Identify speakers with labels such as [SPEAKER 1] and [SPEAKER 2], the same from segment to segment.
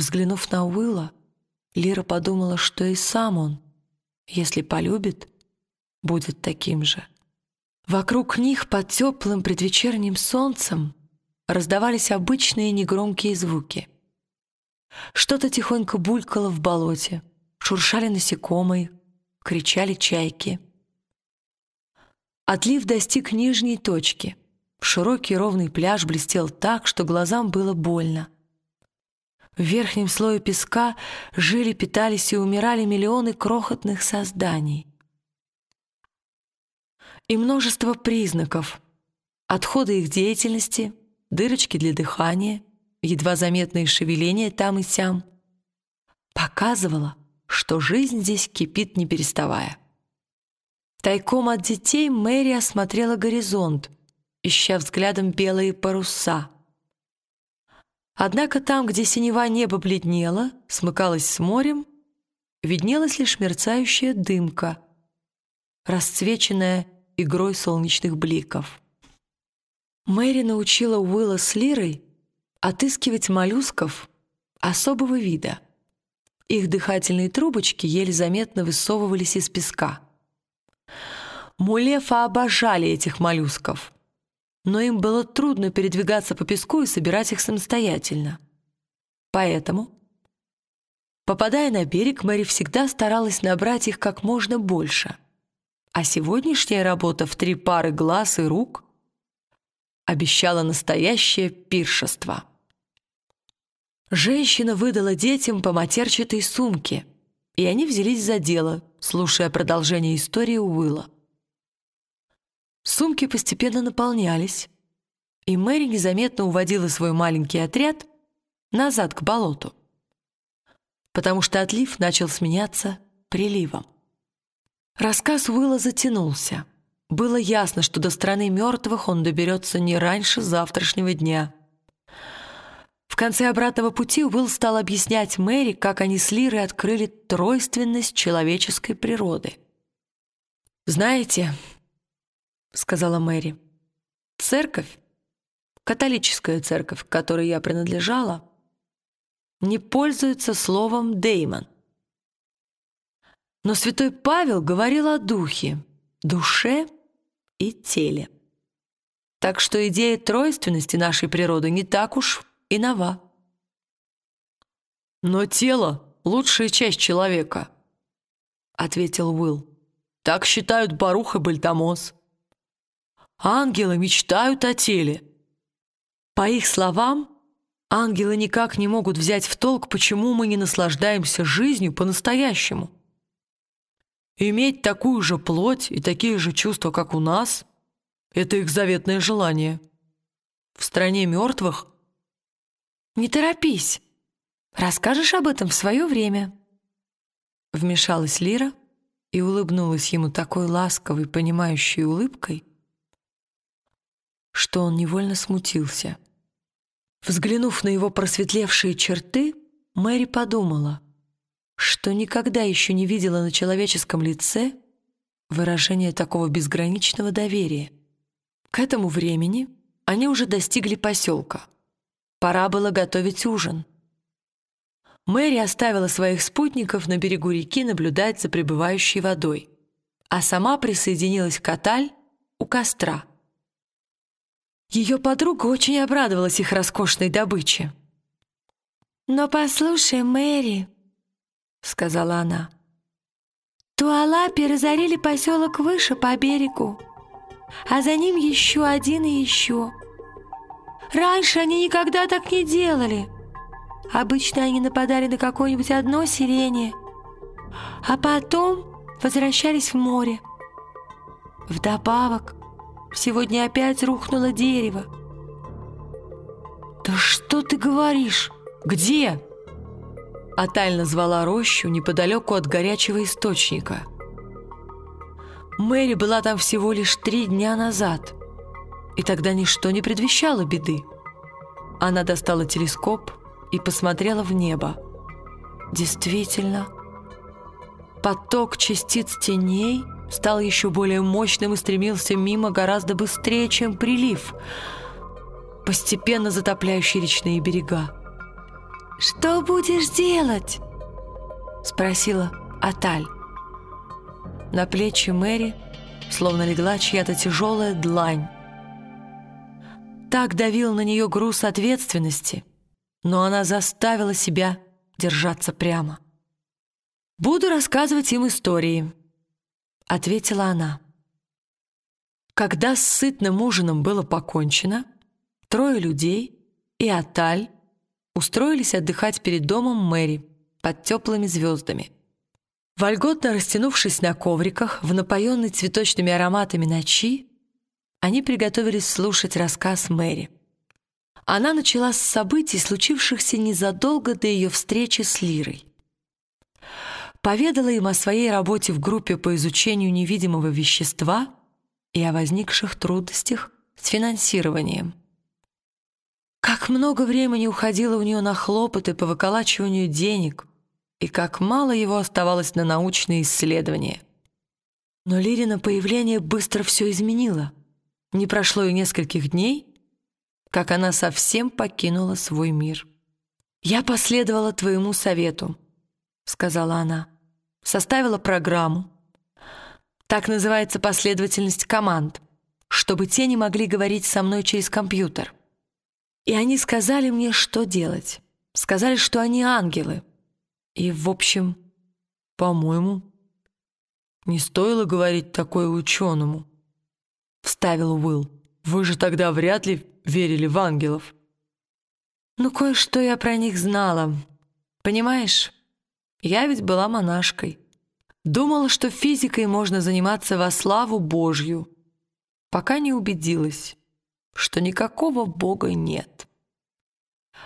[SPEAKER 1] Взглянув на Уилла, Лира подумала, что и сам он, если полюбит, будет таким же. Вокруг них под теплым предвечерним солнцем раздавались обычные негромкие звуки. Что-то тихонько булькало в болоте, шуршали насекомые, кричали чайки. Отлив достиг нижней точки. Широкий ровный пляж блестел так, что глазам было больно. В верхнем слое песка жили, питались и умирали миллионы крохотных созданий. И множество признаков. Отходы их деятельности, дырочки для дыхания, едва заметные шевеления там и сям. Показывало, что жизнь здесь кипит не переставая. Тайком от детей Мэри осмотрела горизонт, ища взглядом белые паруса. Однако там, где синева неба бледнела, смыкалась с морем, виднелась лишь мерцающая дымка, расцвеченная игрой солнечных бликов. Мэри научила Уилла с Лирой отыскивать моллюсков особого вида — их дыхательные трубочки еле заметно высовывались из песка. Мулефа обожали этих моллюсков, но им было трудно передвигаться по песку и собирать их самостоятельно. Поэтому, попадая на берег, Мэри всегда старалась набрать их как можно больше. А сегодняшняя работа в три пары глаз и рук обещала настоящее пиршество. Женщина выдала детям по матерчатой сумке, и они взялись за дело, слушая продолжение истории Уилла. Сумки постепенно наполнялись, и Мэри незаметно уводила свой маленький отряд назад к болоту, потому что отлив начал сменяться приливом. Рассказ Уилла затянулся. Было ясно, что до страны мертвых он доберется не раньше завтрашнего дня — в конце обратного пути Уилл стал объяснять Мэри, как они с Лирой открыли тройственность человеческой природы. «Знаете», — сказала Мэри, — «церковь, католическая церковь, к которой я принадлежала, не пользуется словом «деймон». Но святой Павел говорил о духе, душе и теле. Так что идея тройственности нашей природы не так уж и нова. «Но тело — лучшая часть человека», — ответил Уилл. «Так считают Барух и Бальтамос. Ангелы мечтают о теле. По их словам, ангелы никак не могут взять в толк, почему мы не наслаждаемся жизнью по-настоящему. Иметь такую же плоть и такие же чувства, как у нас — это их заветное желание. В стране мертвых «Не торопись. Расскажешь об этом в свое время». Вмешалась Лира и улыбнулась ему такой ласковой, понимающей улыбкой, что он невольно смутился. Взглянув на его просветлевшие черты, Мэри подумала, что никогда еще не видела на человеческом лице выражения такого безграничного доверия. К этому времени они уже достигли поселка — Пора было готовить ужин. Мэри оставила своих спутников на берегу реки наблюдать за прибывающей водой, а сама присоединилась к Каталь у костра. Ее подруга очень обрадовалась их роскошной добыче. «Но послушай, Мэри», — сказала она, — «Туалапи разорили поселок выше по берегу, а за ним еще один и еще». Раньше они никогда так не делали. Обычно они нападали на какое-нибудь одно селение, а потом возвращались в море. Вдобавок, сегодня опять рухнуло дерево. «Да что ты говоришь? Где?» Аталь назвала рощу неподалеку от горячего источника. Мэри была там всего лишь три дня назад – и тогда ничто не предвещало беды. Она достала телескоп и посмотрела в небо. Действительно, поток частиц теней стал еще более мощным и стремился мимо гораздо быстрее, чем прилив, постепенно затопляющий речные берега. «Что будешь делать?» — спросила Аталь. На плечи Мэри словно легла чья-то тяжелая длань. Так давил на нее груз ответственности, но она заставила себя держаться прямо. «Буду рассказывать им истории», — ответила она. Когда с сытным ужином было покончено, трое людей и Аталь устроились отдыхать перед домом Мэри под теплыми звездами. Вольготно растянувшись на ковриках в напоенной цветочными ароматами ночи, они приготовились слушать рассказ Мэри. Она начала с событий, случившихся незадолго до ее встречи с Лирой. Поведала им о своей работе в группе по изучению невидимого вещества и о возникших трудностях с финансированием. Как много времени уходило у нее на хлопоты по выколачиванию денег, и как мало его оставалось на научные исследования. Но Лирина появление быстро все изменило. Не прошло и нескольких дней, как она совсем покинула свой мир. «Я последовала твоему совету», — сказала она. «Составила программу. Так называется последовательность команд, чтобы те не могли говорить со мной через компьютер. И они сказали мне, что делать. Сказали, что они ангелы, и, в общем, по-моему, не стоило говорить такое ученому, — вставил Уилл. Вы же тогда вряд ли верили в ангелов. Ну, кое-что я про них знала. Понимаешь, я ведь была монашкой. Думала, что физикой можно заниматься во славу Божью, пока не убедилась, что никакого Бога нет.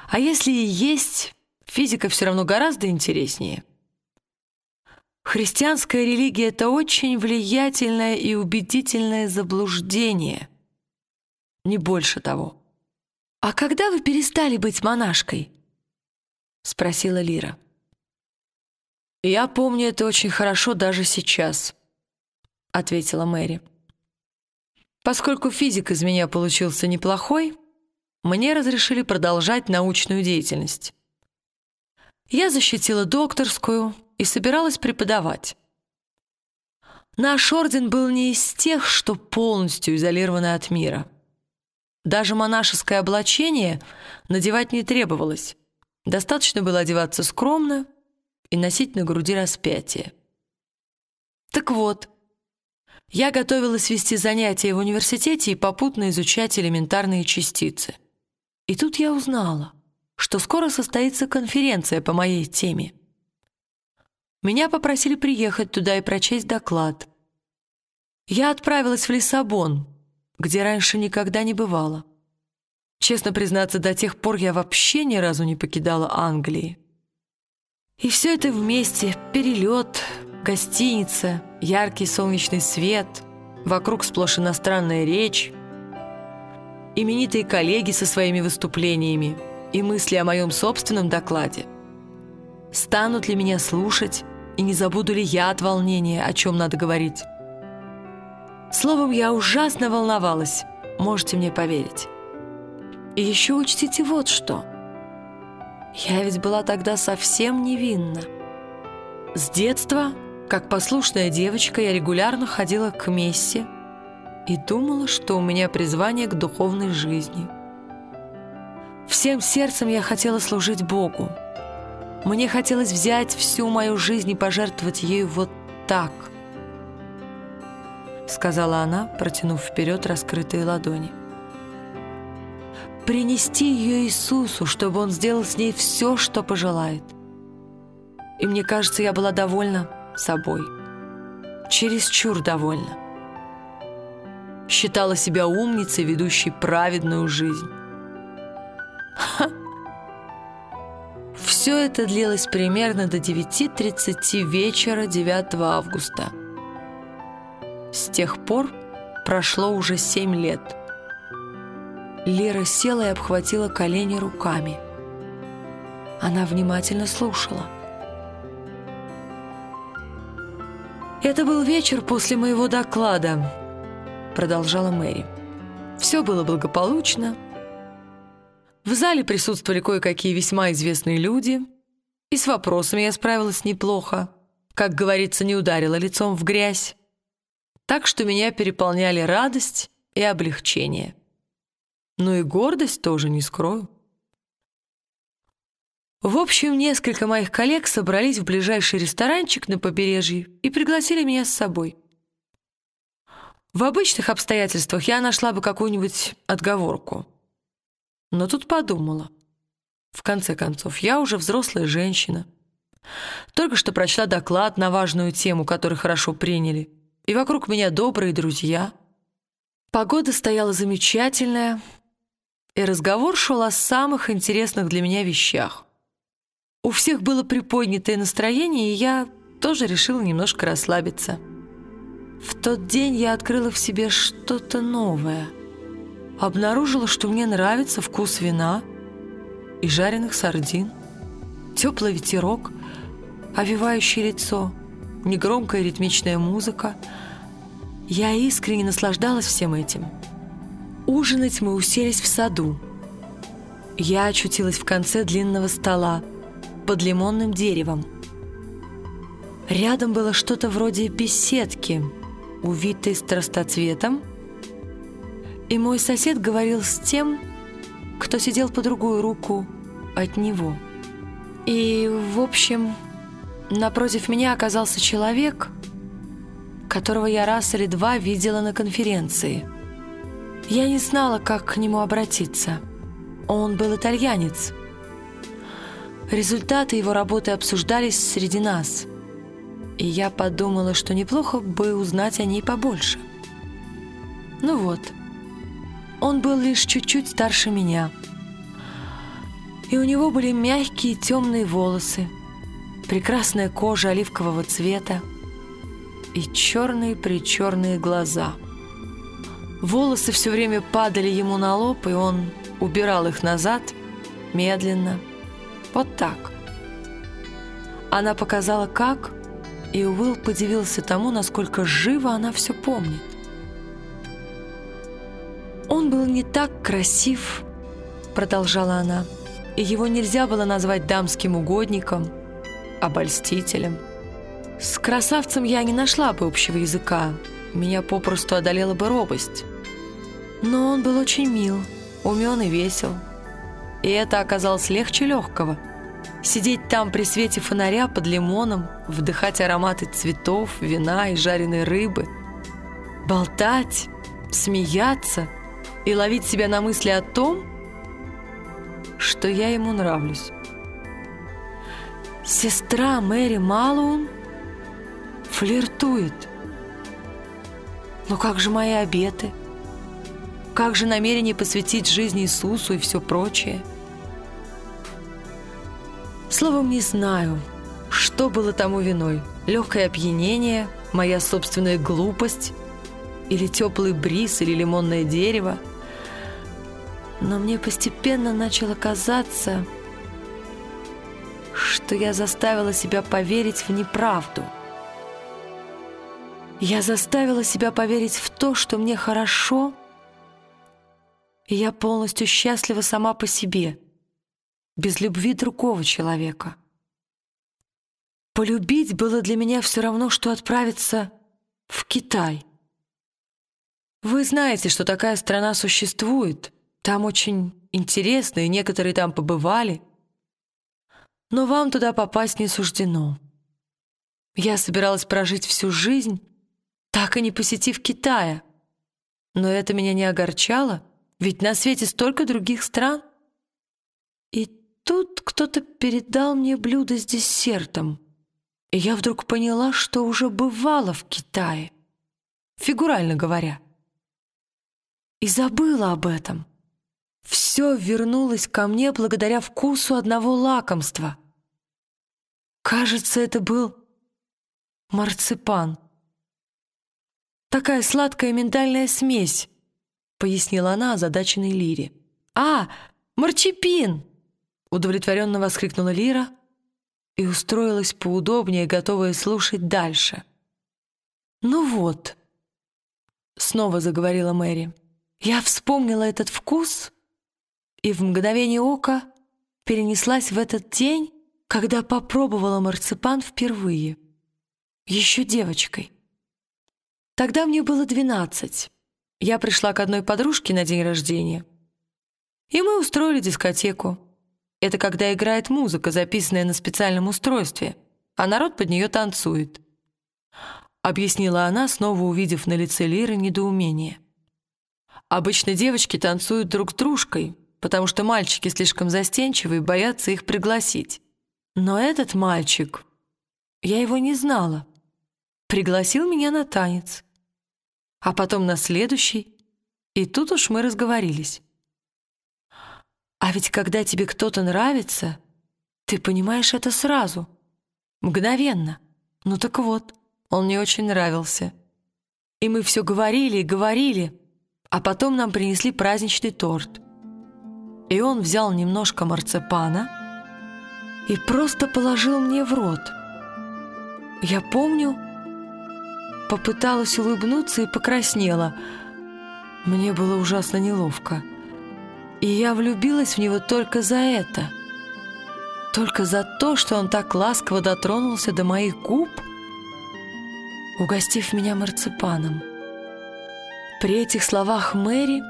[SPEAKER 1] А если и есть, Физика все равно гораздо интереснее. Христианская религия — это очень влиятельное и убедительное заблуждение. Не больше того. «А когда вы перестали быть монашкой?» — спросила Лира. «Я помню это очень хорошо даже сейчас», — ответила Мэри. «Поскольку физик из меня получился неплохой, мне разрешили продолжать научную деятельность. Я защитила докторскую и собиралась преподавать. Наш орден был не из тех, что полностью изолированы от мира. Даже монашеское облачение надевать не требовалось. Достаточно было одеваться скромно и носить на груди распятие. Так вот, я готовилась вести занятия в университете и попутно изучать элементарные частицы. И тут я узнала — что скоро состоится конференция по моей теме. Меня попросили приехать туда и прочесть доклад. Я отправилась в Лиссабон, где раньше никогда не бывала. Честно признаться, до тех пор я вообще ни разу не покидала Англии. И все это вместе — перелет, гостиница, яркий солнечный свет, вокруг сплошь иностранная речь, именитые коллеги со своими выступлениями — и мысли о моем собственном докладе. Станут ли меня слушать, и не забуду ли я от волнения, о чем надо говорить? Словом, я ужасно волновалась, можете мне поверить. И еще учтите вот что. Я ведь была тогда совсем невинна. С детства, как послушная девочка, я регулярно ходила к мессе и думала, что у меня призвание к духовной жизни – Всем сердцем я хотела служить Богу. Мне хотелось взять всю мою жизнь и пожертвовать ею вот так, сказала она, протянув вперед раскрытые ладони. Принести ее Иисусу, чтобы Он сделал с ней все, что пожелает. И мне кажется, я была довольна собой. Чересчур довольна. Считала себя умницей, ведущей праведную жизнь. Все это длилось примерно до 9.30 вечера 9 августа. С тех пор прошло уже семь лет. Лера села и обхватила колени руками. Она внимательно слушала. «Это был вечер после моего доклада», — продолжала Мэри. «Все было благополучно. В зале присутствовали кое-какие весьма известные люди, и с вопросами я справилась неплохо, как говорится, не ударила лицом в грязь. Так что меня переполняли радость и облегчение. Ну и гордость тоже не скрою. В общем, несколько моих коллег собрались в ближайший ресторанчик на побережье и пригласили меня с собой. В обычных обстоятельствах я нашла бы какую-нибудь отговорку. Но тут подумала. В конце концов, я уже взрослая женщина. Только что прочла доклад на важную тему, который хорошо приняли. И вокруг меня добрые друзья. Погода стояла замечательная, и разговор шел о самых интересных для меня вещах. У всех было приподнятое настроение, и я тоже решила немножко расслабиться. В тот день я открыла в себе что-то новое. Обнаружила, что мне нравится вкус вина и жареных сардин, теплый ветерок, овивающий лицо, негромкая ритмичная музыка. Я искренне наслаждалась всем этим. Ужинать мы уселись в саду. Я очутилась в конце длинного стола, под лимонным деревом. Рядом было что-то вроде беседки, увитой страстоцветом, и мой сосед говорил с тем, кто сидел по другую руку от него. И, в общем, напротив меня оказался человек, которого я раз или два видела на конференции. Я не знала, как к нему обратиться. Он был итальянец — Результаты его работы обсуждались среди нас, и я подумала, что неплохо бы узнать о ней побольше. Ну вот, он был лишь чуть-чуть старше меня, и у него были мягкие темные волосы, прекрасная кожа оливкового цвета и черные-причерные глаза. Волосы все время падали ему на лоб, и он убирал их назад, медленно, вот так. Она показала, как, и Уилл подивился тому, насколько живо она все помнит. «Он был не так красив», — продолжала она, «и его нельзя было назвать дамским угодником, обольстителем. С красавцем я не нашла бы общего языка, меня попросту одолела бы робость. Но он был очень мил, умен и весел» и это оказалось легче легкого. Сидеть там при свете фонаря под лимоном, вдыхать ароматы цветов, вина и жареной рыбы, болтать, смеяться и ловить себя на мысли о том, что я ему нравлюсь. Сестра Мэри Малоун флиртует. Но как же мои обеты? Как же намерение посвятить жизнь Иисусу и все прочее? Словом, не знаю, что было тому виной. Легкое опьянение, моя собственная глупость, или теплый бриз, или лимонное дерево. Но мне постепенно начало казаться, что я заставила себя поверить в неправду. Я заставила себя поверить в то, что мне хорошо, и я полностью счастлива сама по себе — без любви другого человека. Полюбить было для меня все равно, что отправиться в Китай. Вы знаете, что такая страна существует. Там очень интересно, и некоторые там побывали. Но вам туда попасть не суждено. Я собиралась прожить всю жизнь, так и не посетив Китая. Но это меня не огорчало, ведь на свете столько других стран. И тут кто-то передал мне блюдо с десертом, и я вдруг поняла, что уже бывала в Китае, фигурально говоря. И забыла об этом. Все вернулось ко мне благодаря вкусу одного лакомства. Кажется, это был марципан. Такая сладкая миндальная смесь, пояснила она озадаченной Лире. «А, марчипин!» Удовлетворенно воскликнула Лира и устроилась поудобнее, готовая слушать дальше. «Ну вот», — снова заговорила Мэри, — «я вспомнила этот вкус и в мгновение ока перенеслась в этот день, когда попробовала марципан впервые, еще девочкой. Тогда мне было двенадцать. Я пришла к одной подружке на день рождения, и мы устроили дискотеку. Это когда играет музыка, записанная на специальном устройстве, а народ под нее танцует. Объяснила она, снова увидев на лице Лиры недоумение. Обычно девочки танцуют друг с дружкой, потому что мальчики слишком застенчивы и боятся их пригласить. Но этот мальчик, я его не знала, пригласил меня на танец, а потом на следующий, и тут уж мы разговорились. А ведь когда тебе кто-то нравится, ты понимаешь это сразу, мгновенно. Ну так вот, он мне очень нравился. И мы все говорили и говорили, а потом нам принесли праздничный торт. И он взял немножко марципана и просто положил мне в рот. Я помню, попыталась улыбнуться и покраснела. Мне было ужасно неловко. И я влюбилась в него только за это. Только за то, что он так ласково дотронулся до моих губ, угостив меня марципаном. При этих словах Мэри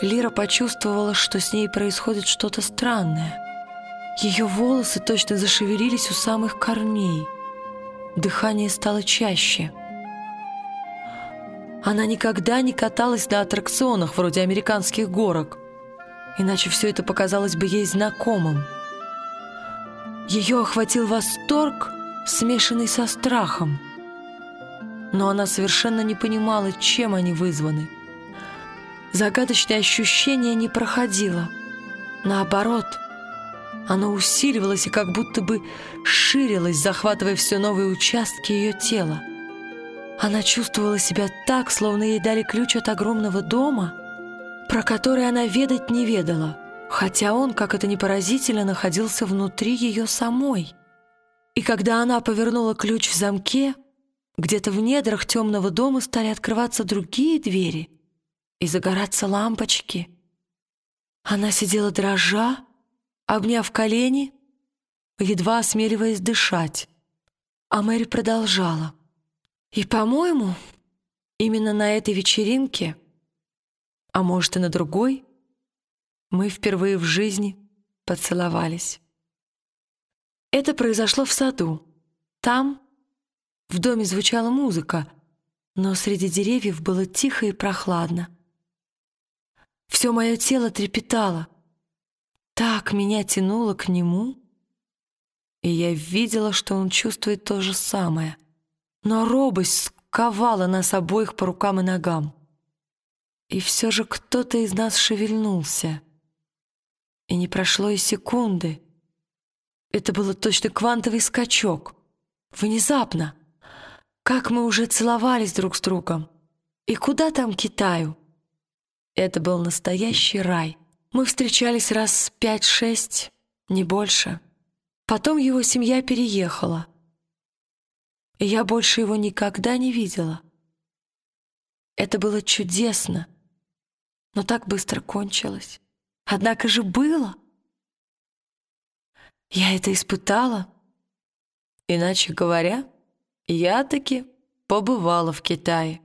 [SPEAKER 1] Лира почувствовала, что с ней происходит что-то странное. Ее волосы точно зашевелились у самых корней. Дыхание стало чаще. Она никогда не каталась на аттракционах вроде американских горок, иначе все это показалось бы ей знакомым. Ее охватил восторг, смешанный со страхом. Но она совершенно не понимала, чем они вызваны. Загадочное ощущение не проходило. Наоборот, оно усиливалось и как будто бы ширилось, захватывая все новые участки ее тела. Она чувствовала себя так, словно ей дали ключ от огромного дома, про который она ведать не ведала, хотя он, как это ни поразительно, находился внутри ее самой. И когда она повернула ключ в замке, где-то в недрах темного дома стали открываться другие двери — и загораться лампочки. Она сидела дрожа, обняв колени, едва осмеливаясь дышать. А Мэри продолжала. И, по-моему, именно на этой вечеринке, а может и на другой, мы впервые в жизни поцеловались. Это произошло в саду. Там, в доме звучала музыка, но среди деревьев было тихо и прохладно. Все мое тело трепетало. Так меня тянуло к нему, и я видела, что он чувствует то же самое. Но робость сковала нас обоих по рукам и ногам. И все же кто-то из нас шевельнулся. И не прошло и секунды. Это было точно квантовый скачок. Внезапно. Как мы уже целовались друг с другом. И куда там Китаю? Это был настоящий рай. Мы встречались раз пять-шесть, не больше. Потом его семья переехала. Я больше его никогда не видела. Это было чудесно, но так быстро кончилось. Однако же было. Я это испытала. Иначе говоря, я таки побывала в Китае.